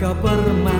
kau permata